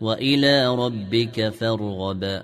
وإلى ربك فارغب.